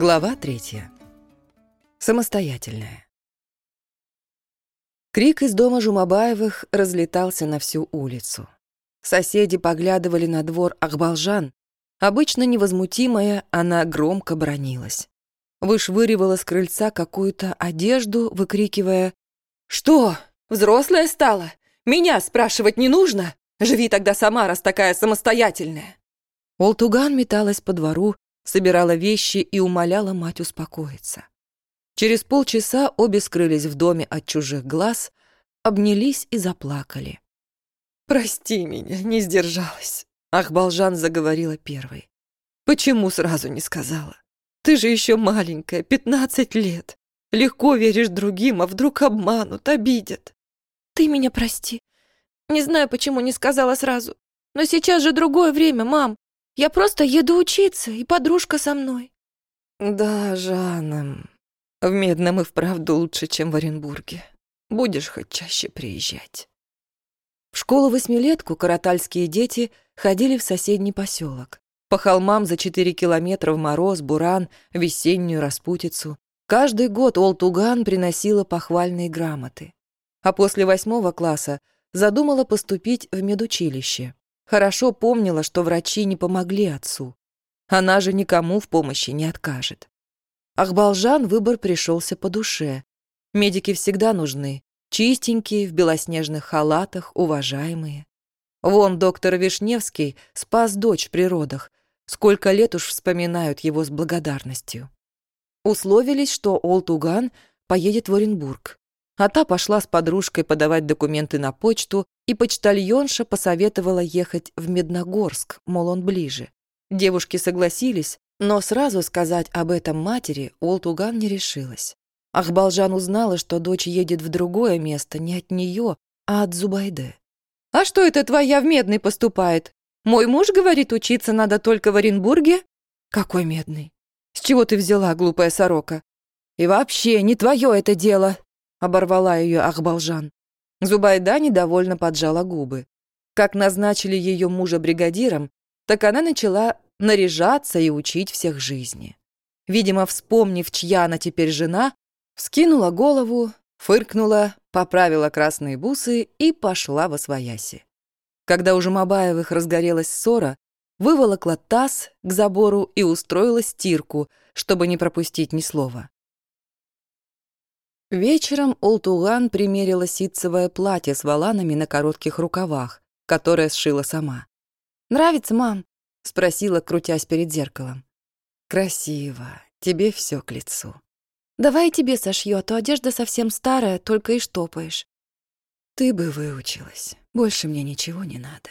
Глава третья. Самостоятельная. Крик из дома Жумабаевых разлетался на всю улицу. Соседи поглядывали на двор Ахбалжан. Обычно невозмутимая, она громко бронилась. Вышвыривала с крыльца какую-то одежду, выкрикивая «Что, взрослая стала? Меня спрашивать не нужно? Живи тогда сама, раз такая самостоятельная!» Олтуган металась по двору, собирала вещи и умоляла мать успокоиться. Через полчаса обе скрылись в доме от чужих глаз, обнялись и заплакали. «Прости меня, не сдержалась», — Ахбалжан заговорила первой. «Почему сразу не сказала? Ты же еще маленькая, пятнадцать лет. Легко веришь другим, а вдруг обманут, обидят». «Ты меня прости. Не знаю, почему не сказала сразу. Но сейчас же другое время, мам. Я просто еду учиться, и подружка со мной». «Да, Жанна, в Медном и вправду лучше, чем в Оренбурге. Будешь хоть чаще приезжать». В школу-восьмилетку каратальские дети ходили в соседний поселок. По холмам за четыре километра в мороз, буран, весеннюю распутицу. Каждый год Олтуган приносила похвальные грамоты. А после восьмого класса задумала поступить в медучилище. Хорошо помнила, что врачи не помогли отцу. Она же никому в помощи не откажет. Ахбалжан выбор пришелся по душе. Медики всегда нужны. Чистенькие, в белоснежных халатах, уважаемые. Вон доктор Вишневский спас дочь при родах. Сколько лет уж вспоминают его с благодарностью. Условились, что Олтуган поедет в Оренбург. А та пошла с подружкой подавать документы на почту, и почтальонша посоветовала ехать в Медногорск, мол, он ближе. Девушки согласились, но сразу сказать об этом матери Олтуган не решилась. Ахбалжан узнала, что дочь едет в другое место не от нее, а от Зубайде. «А что это твоя в Медный поступает? Мой муж говорит, учиться надо только в Оренбурге?» «Какой Медный? С чего ты взяла, глупая сорока?» «И вообще, не твое это дело!» оборвала ее Ахбалжан. Зубайда недовольно поджала губы. Как назначили ее мужа бригадиром, так она начала наряжаться и учить всех жизни. Видимо, вспомнив, чья она теперь жена, вскинула голову, фыркнула, поправила красные бусы и пошла во свояси. Когда у Жумабаевых разгорелась ссора, выволокла таз к забору и устроила стирку, чтобы не пропустить ни слова. Вечером Олтуган примерила ситцевое платье с воланами на коротких рукавах, которое сшила сама. «Нравится, мам?» — спросила, крутясь перед зеркалом. «Красиво. Тебе все к лицу». «Давай тебе сошью, а то одежда совсем старая, только и штопаешь». «Ты бы выучилась. Больше мне ничего не надо».